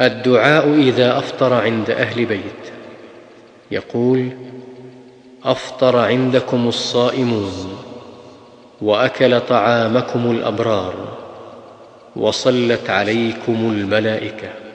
الدعاء إذا أفطر عند أهل بيت. يقول أفطر عندكم الصائمون وأكل طعامكم الأبرار وصلت عليكم الملائكة.